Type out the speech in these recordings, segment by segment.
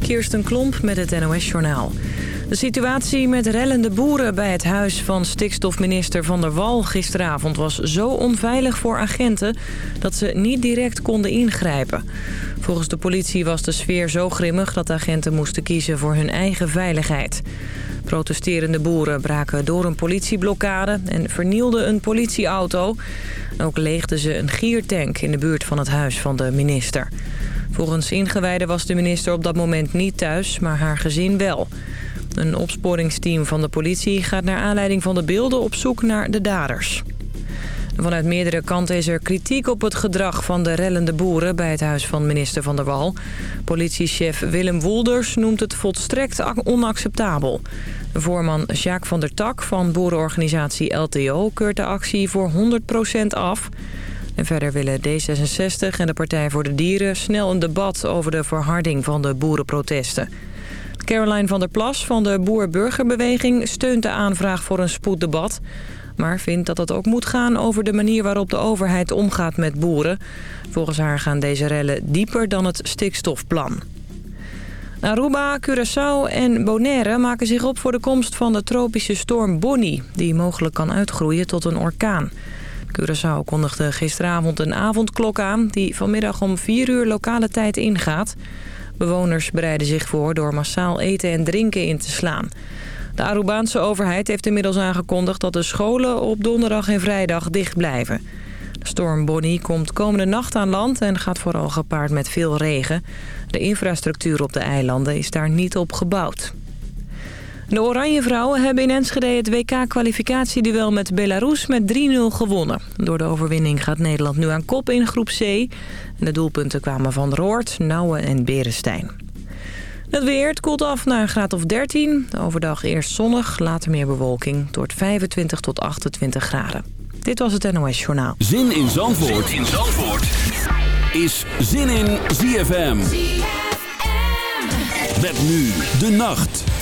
Kirsten Klomp met het NOS-journaal. De situatie met rellende boeren bij het huis van stikstofminister Van der Wal gisteravond was zo onveilig voor agenten dat ze niet direct konden ingrijpen. Volgens de politie was de sfeer zo grimmig dat agenten moesten kiezen voor hun eigen veiligheid. Protesterende boeren braken door een politieblokkade en vernielden een politieauto. Ook leegden ze een giertank in de buurt van het huis van de minister. Volgens ingewijden was de minister op dat moment niet thuis, maar haar gezin wel. Een opsporingsteam van de politie gaat naar aanleiding van de beelden op zoek naar de daders. Vanuit meerdere kanten is er kritiek op het gedrag van de rellende boeren bij het huis van minister Van der Wal. Politiechef Willem Woelders noemt het volstrekt onacceptabel. Voorman Jacques van der Tak van boerenorganisatie LTO keurt de actie voor 100% af. En verder willen D66 en de Partij voor de Dieren snel een debat over de verharding van de boerenprotesten. Caroline van der Plas van de Boer-Burgerbeweging steunt de aanvraag voor een spoeddebat maar vindt dat het ook moet gaan over de manier waarop de overheid omgaat met boeren. Volgens haar gaan deze rellen dieper dan het stikstofplan. Aruba, Curaçao en Bonaire maken zich op voor de komst van de tropische storm Bonnie... die mogelijk kan uitgroeien tot een orkaan. Curaçao kondigde gisteravond een avondklok aan... die vanmiddag om 4 uur lokale tijd ingaat. Bewoners bereiden zich voor door massaal eten en drinken in te slaan. De Arubaanse overheid heeft inmiddels aangekondigd dat de scholen op donderdag en vrijdag dicht blijven. De storm Bonnie komt komende nacht aan land en gaat vooral gepaard met veel regen. De infrastructuur op de eilanden is daar niet op gebouwd. De Oranje Vrouwen hebben in Enschede het WK-kwalificatieduel met Belarus met 3-0 gewonnen. Door de overwinning gaat Nederland nu aan kop in groep C. En de doelpunten kwamen van Roort, Nouwen en Berenstein. Het weer, het koelt af naar een graad of 13. Overdag eerst zonnig, later meer bewolking. Het wordt 25 tot 28 graden. Dit was het NOS Journaal. Zin in Zandvoort, zin in Zandvoort. is Zin in ZFM. ZFM. Met nu de nacht.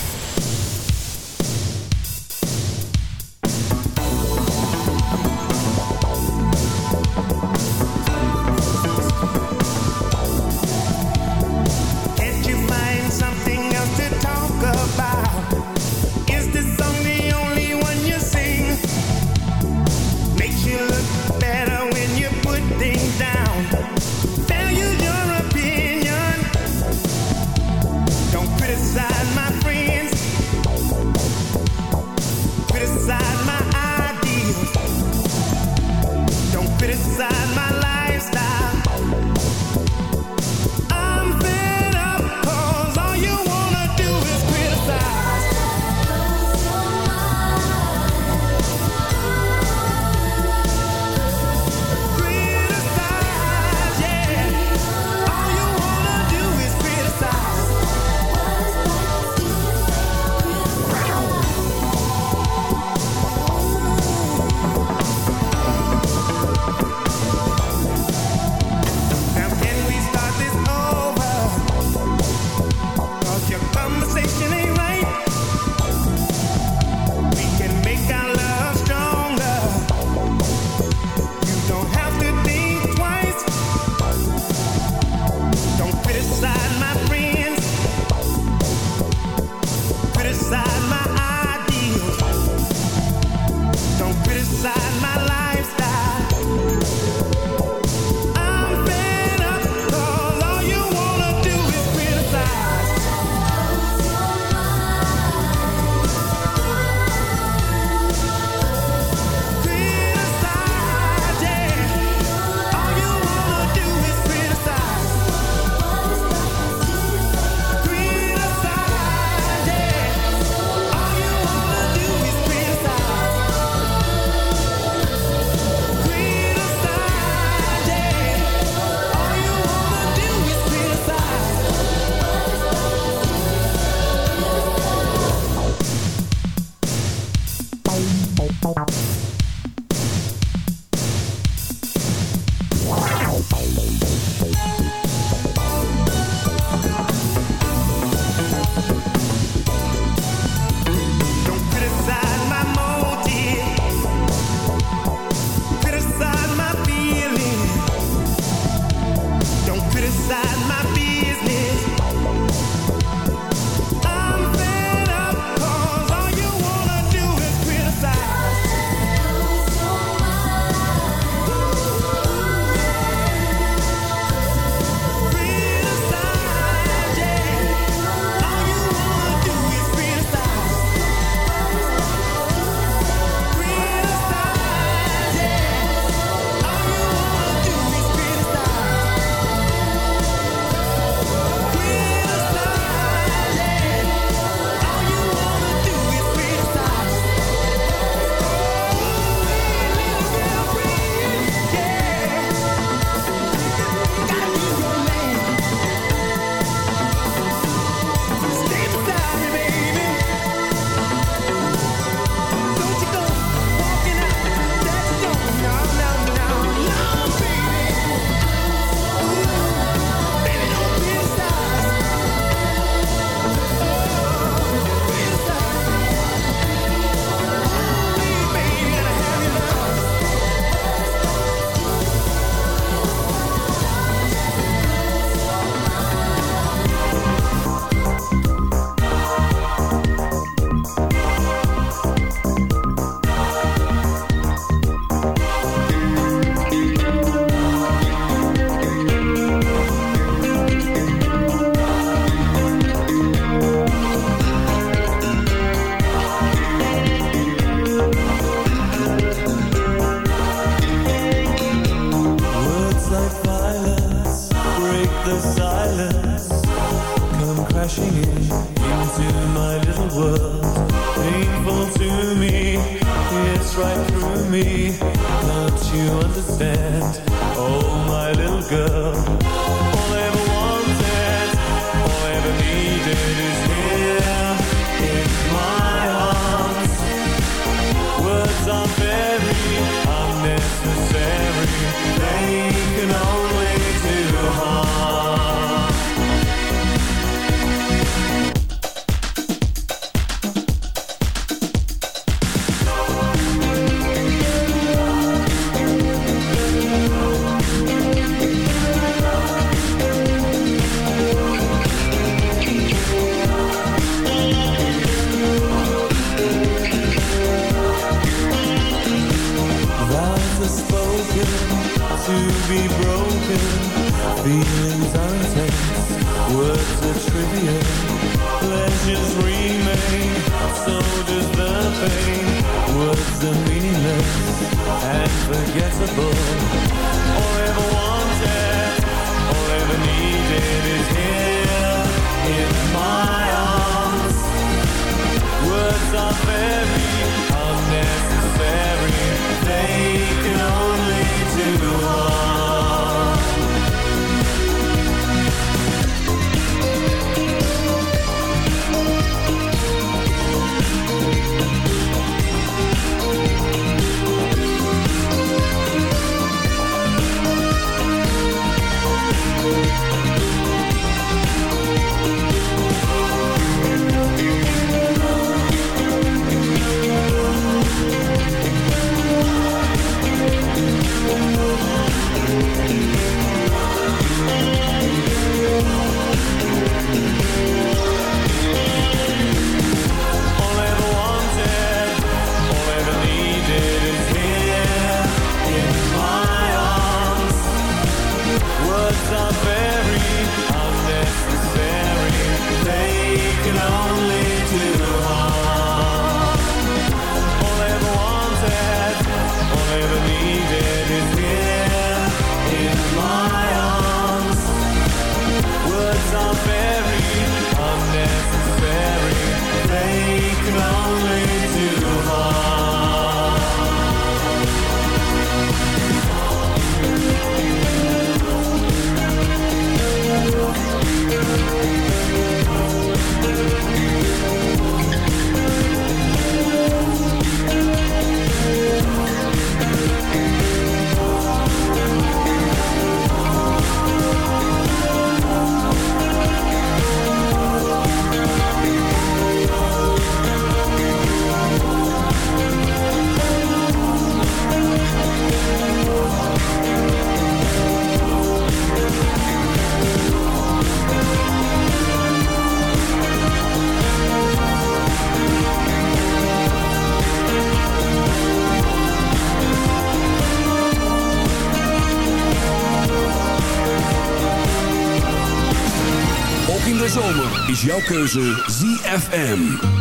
keuze ZFM.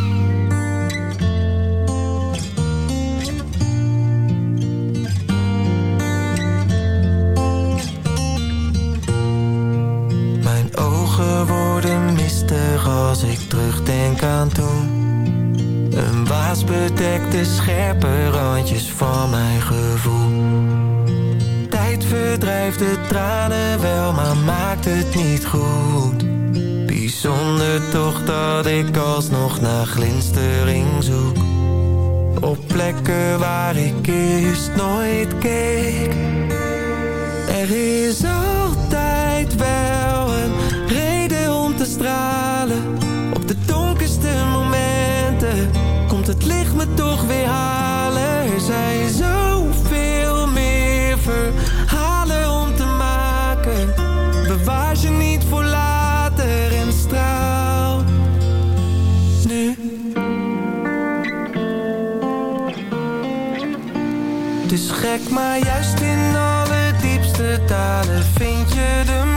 plek, maar juist in alle diepste dalen vind je de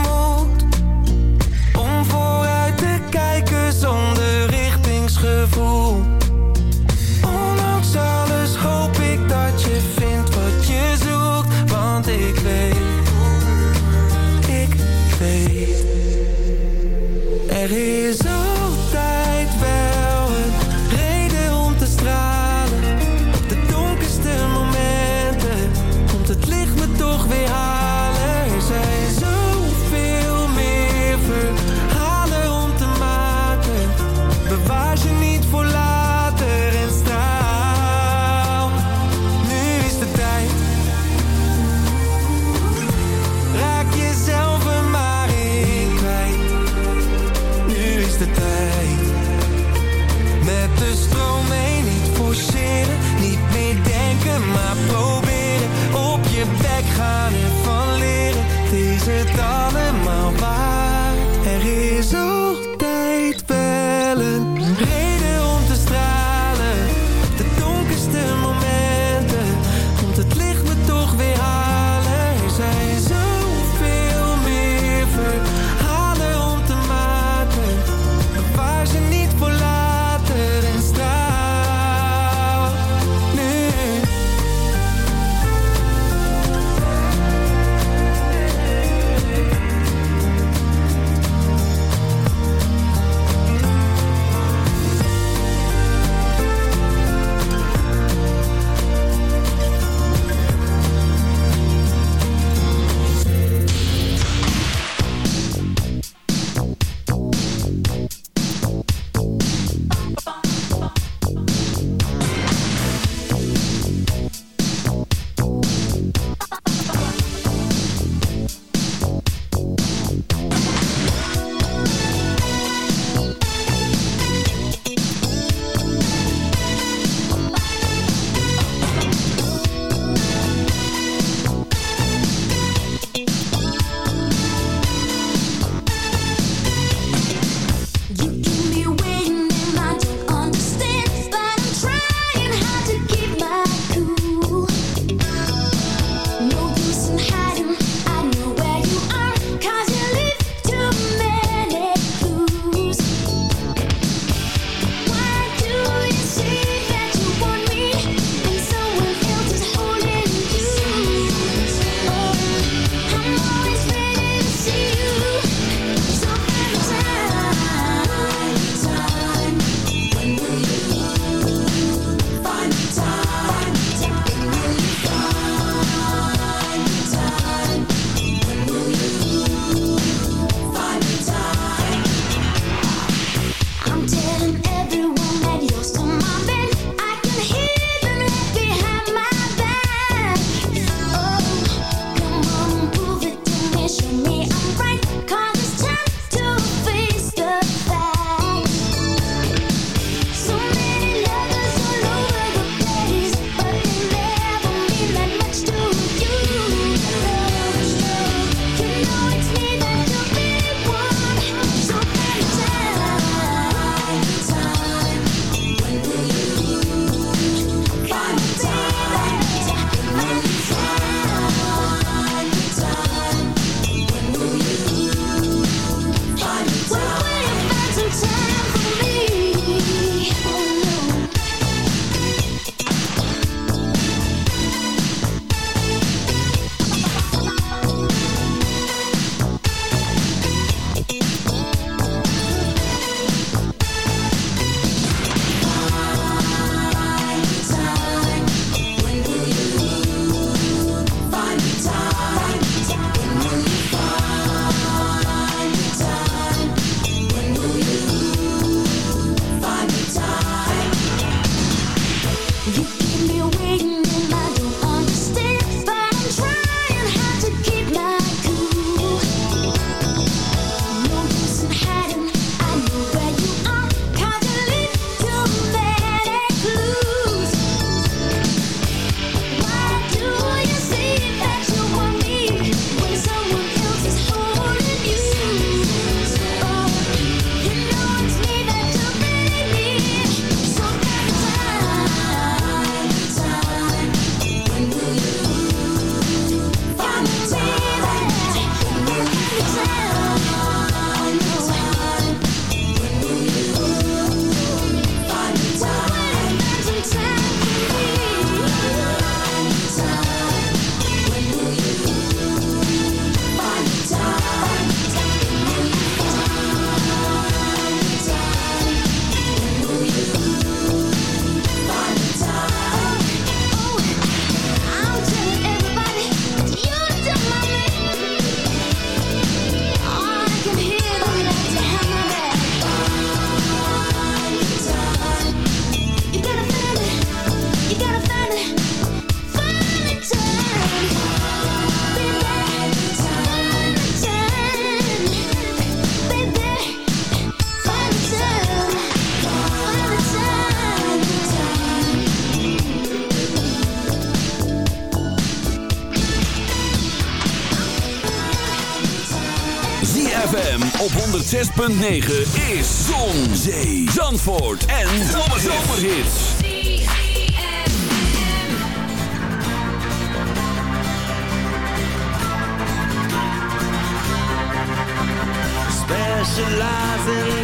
106.9 is Zon, Zee, Zandvoort en Zomerhits. Specialize in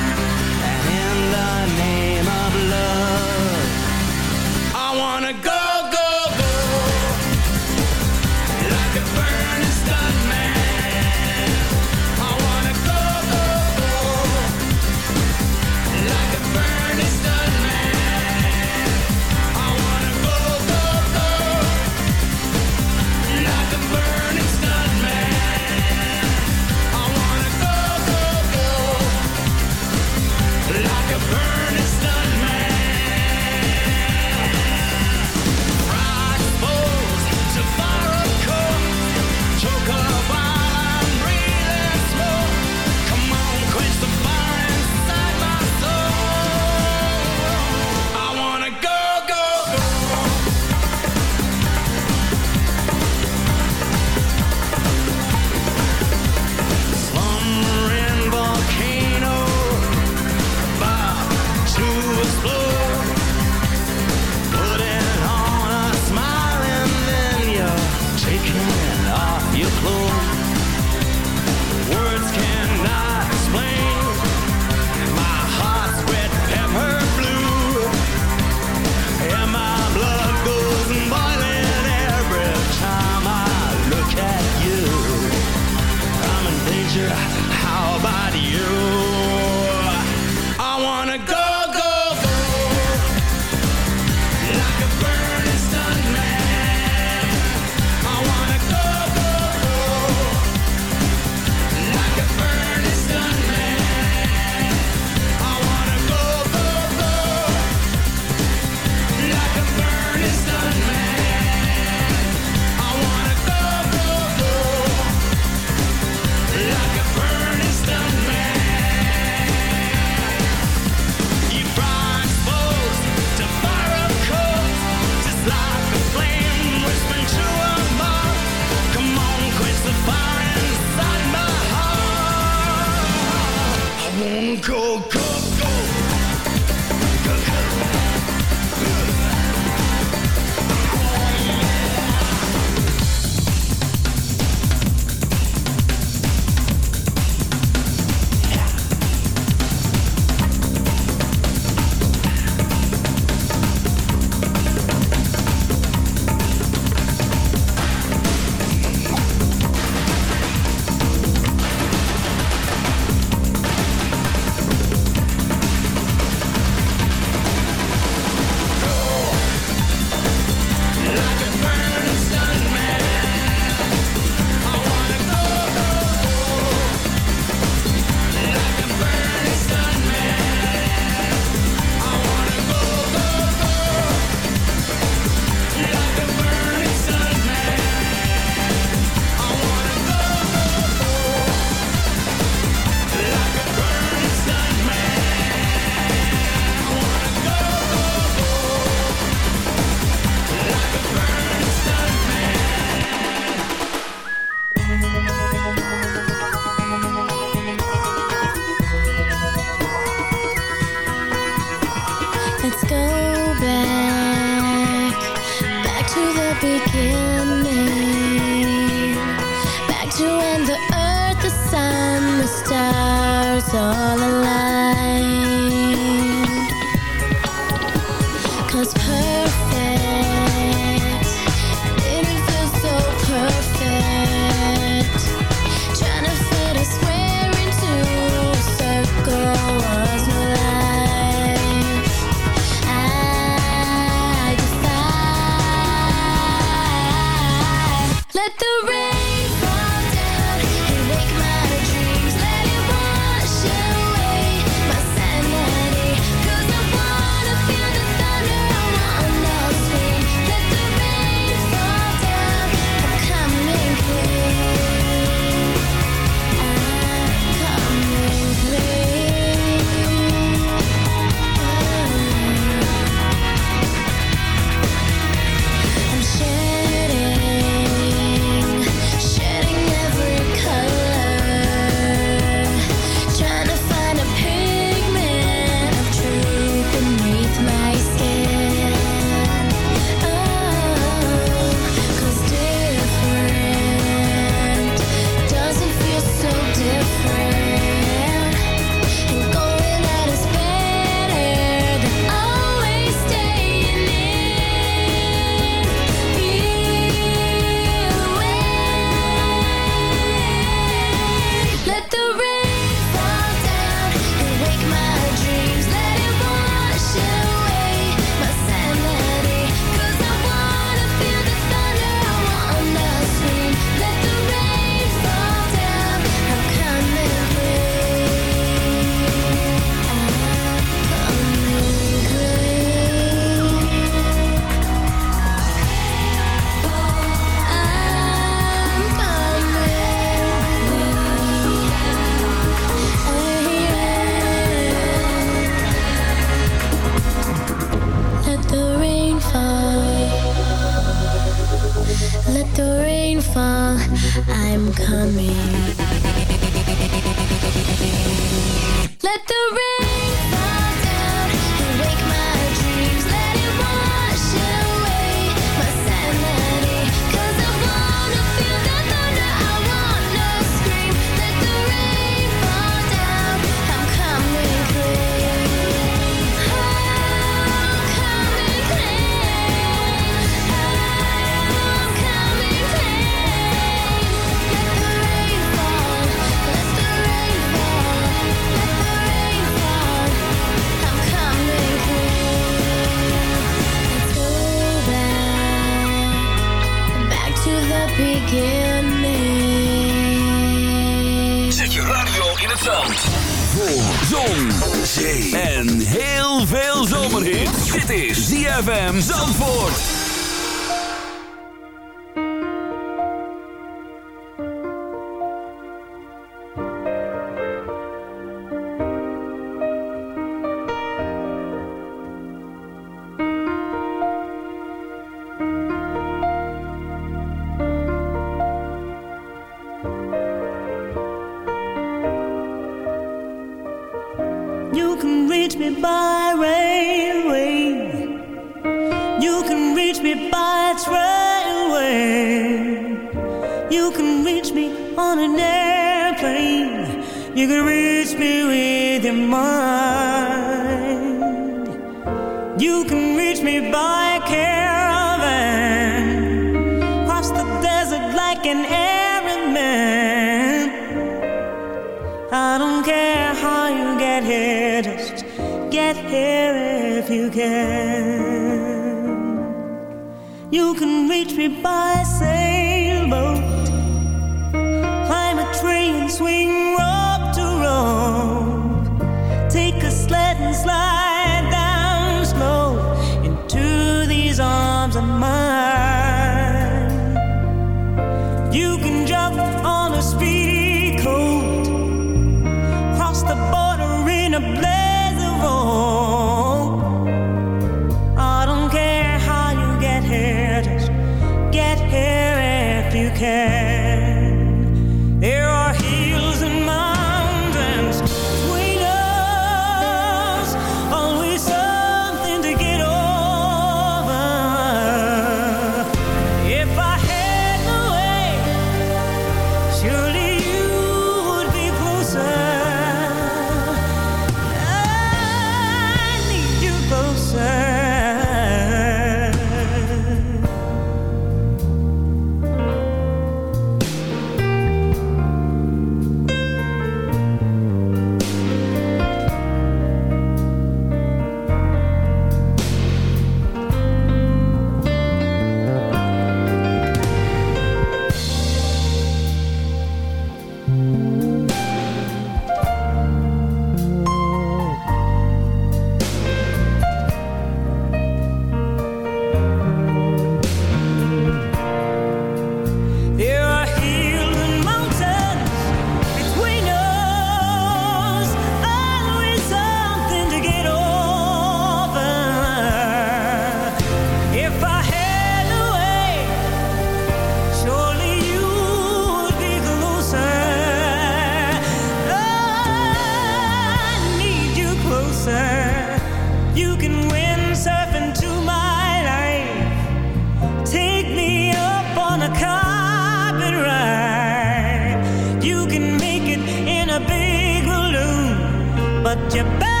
but you better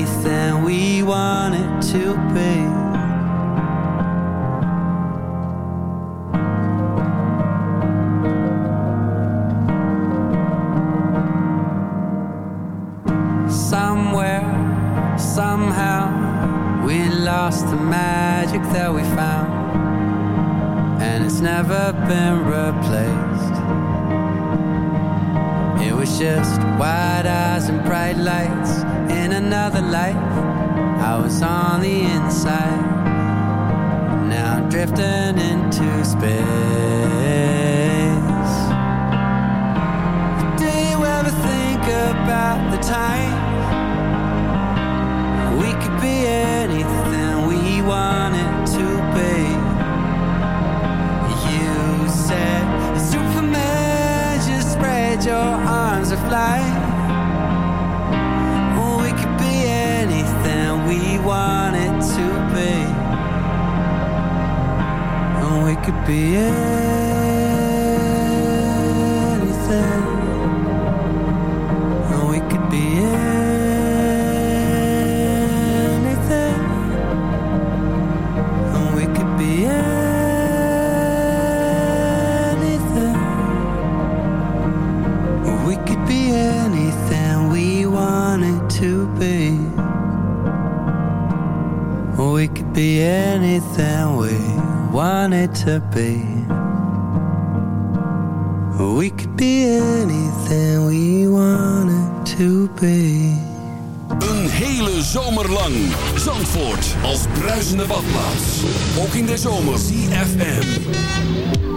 Anything we wanted to be. Be anything we wanted to be. We could be anything we wanted to be. Een hele zomer lang. Zandvoort als bruisende badplaats. Ook in de zomer. CFM.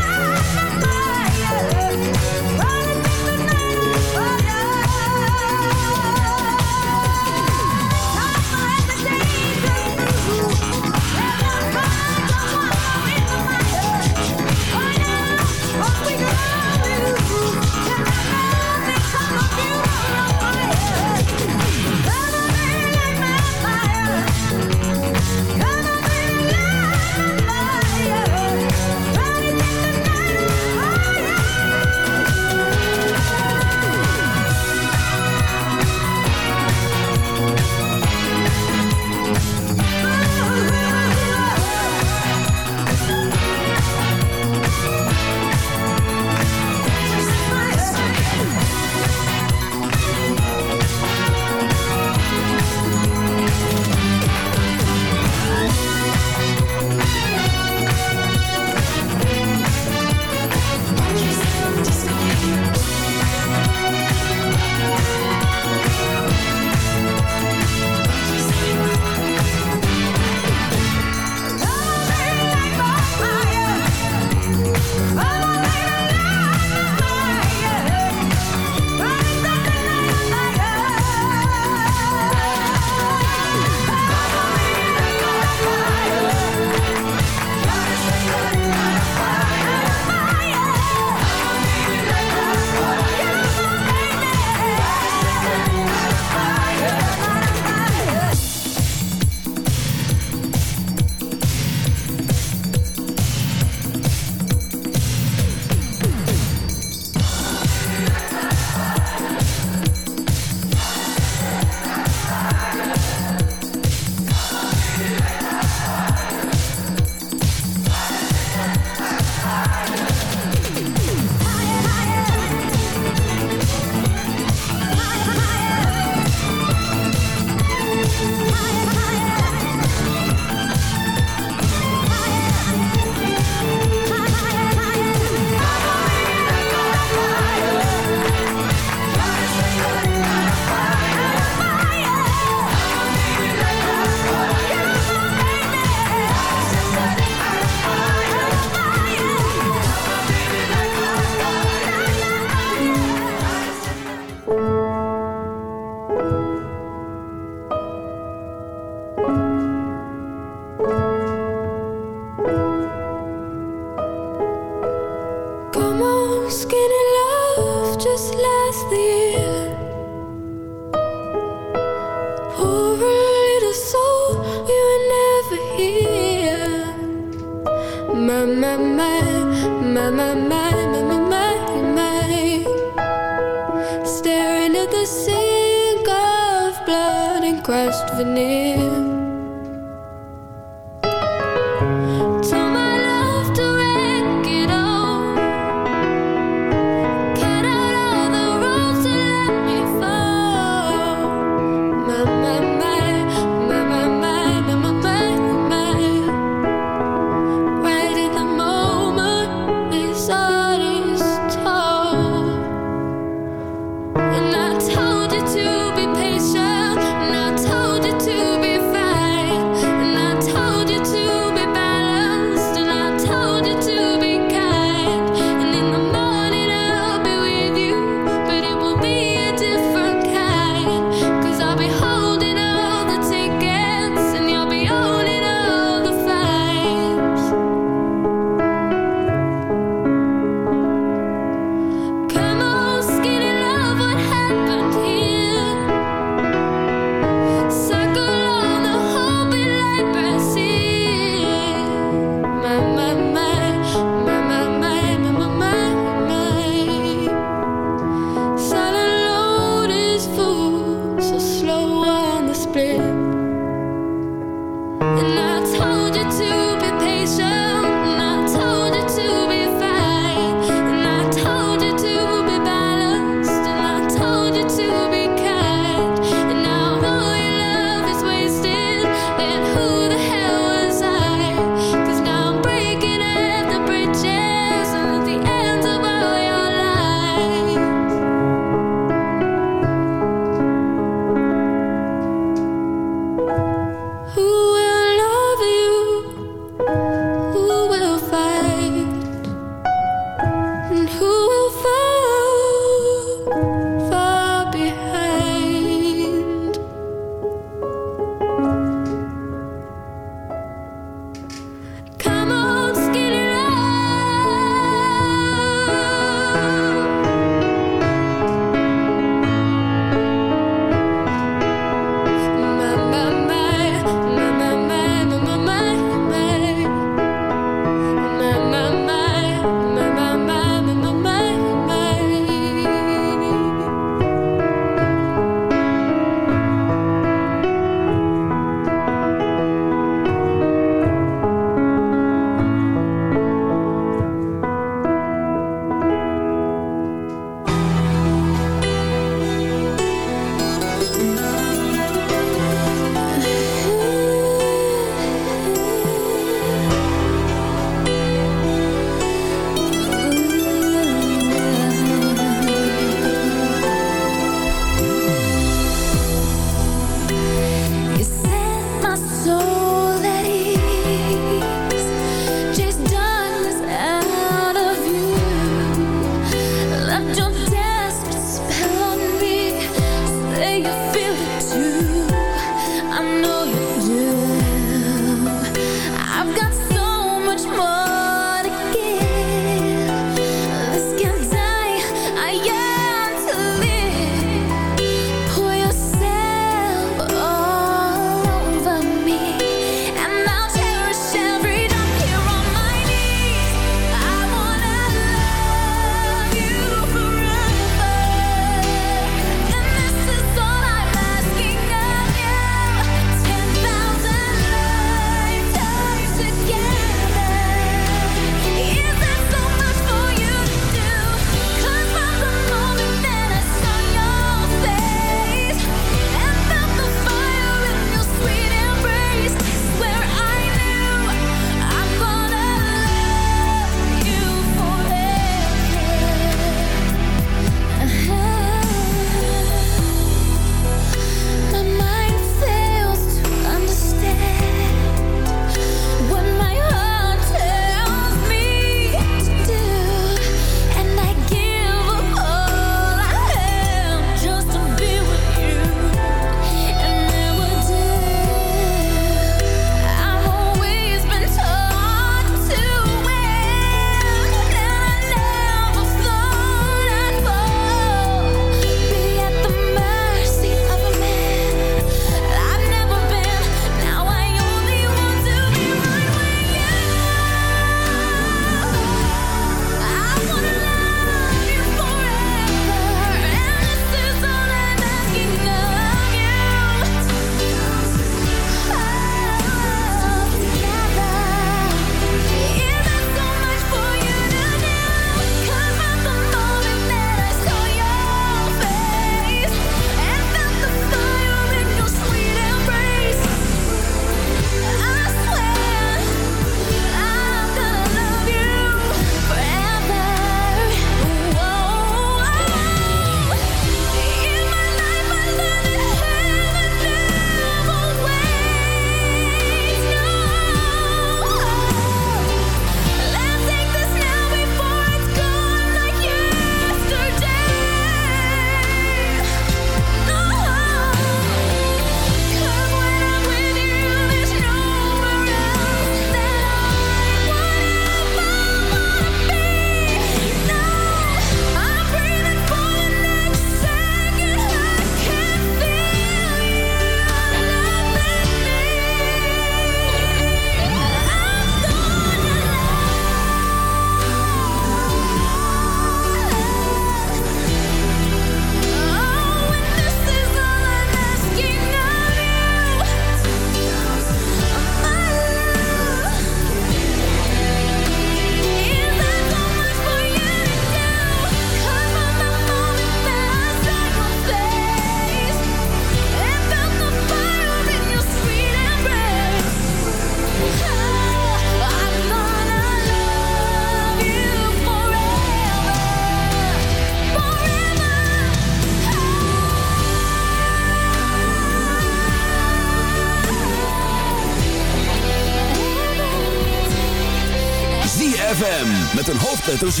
Met een hoofdletter Z.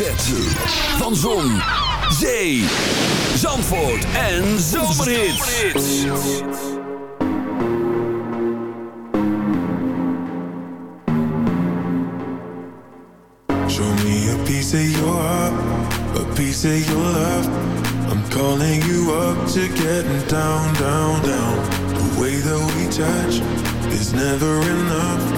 Van Zon, Zee, Zandvoort en Zomerhits. Show me a piece of your heart, a piece of your love. I'm calling you up to getting down, down, down. The way that we touch is never enough.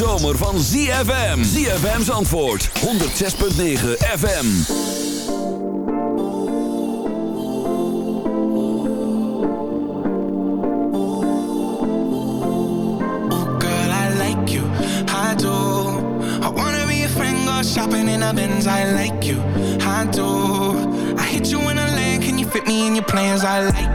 zomer van ZFM. ZFM's antwoord. 106.9 FM. Oh girl, I like you. I do. I wanna be a friend, go shopping in a I like you. I do. I hit you in a lane, can you fit me in your plans? I like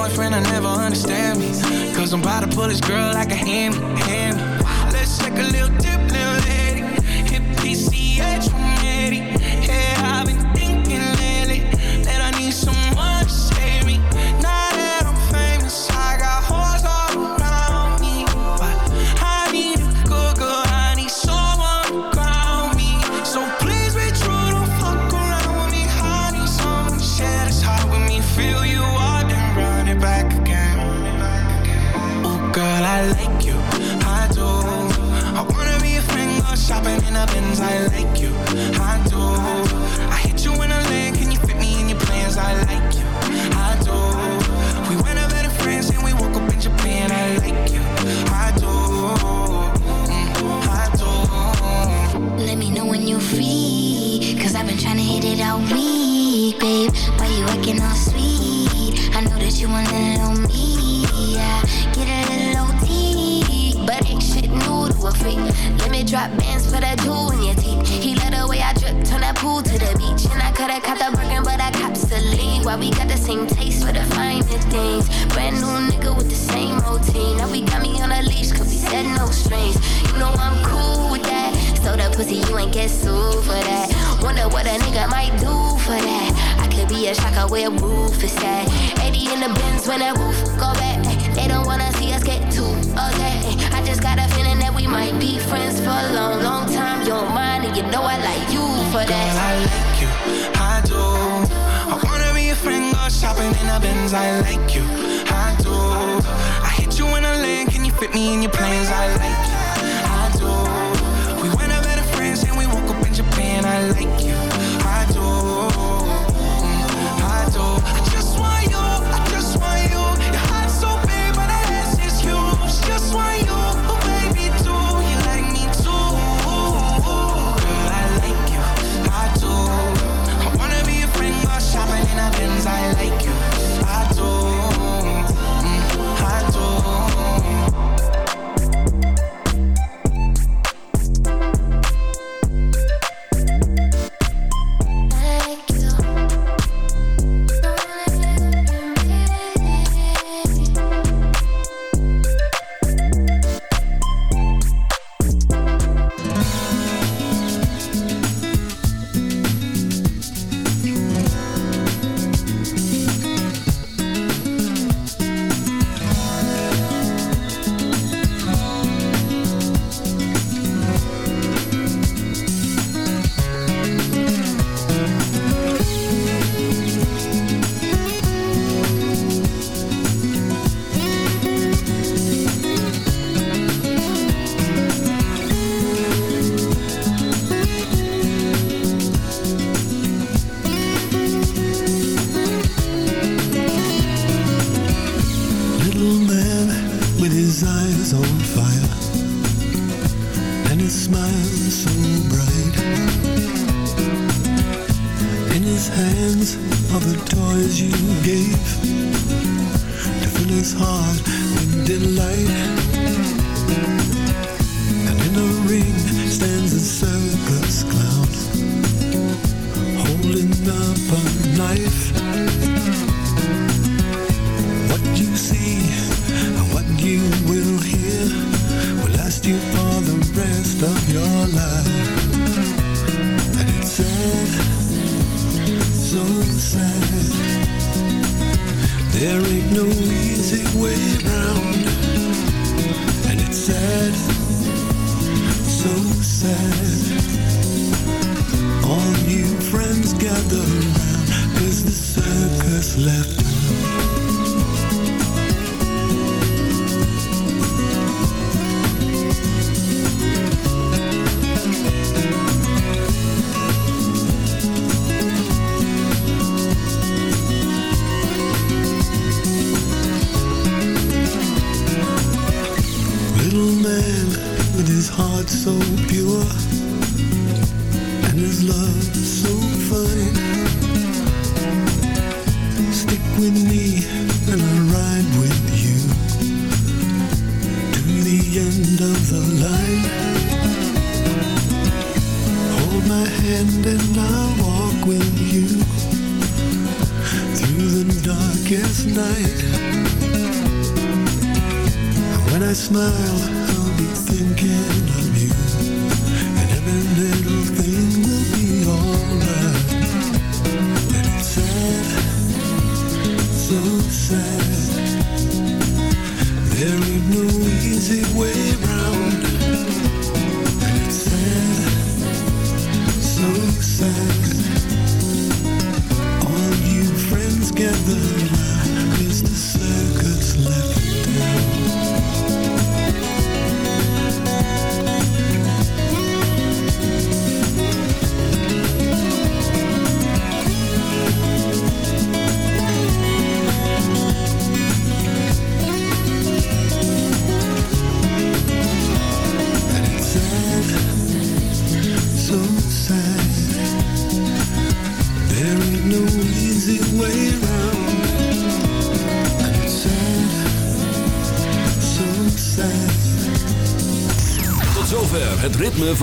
boyfriend, I never understand me. Cause I'm about to pull this girl like a hammy.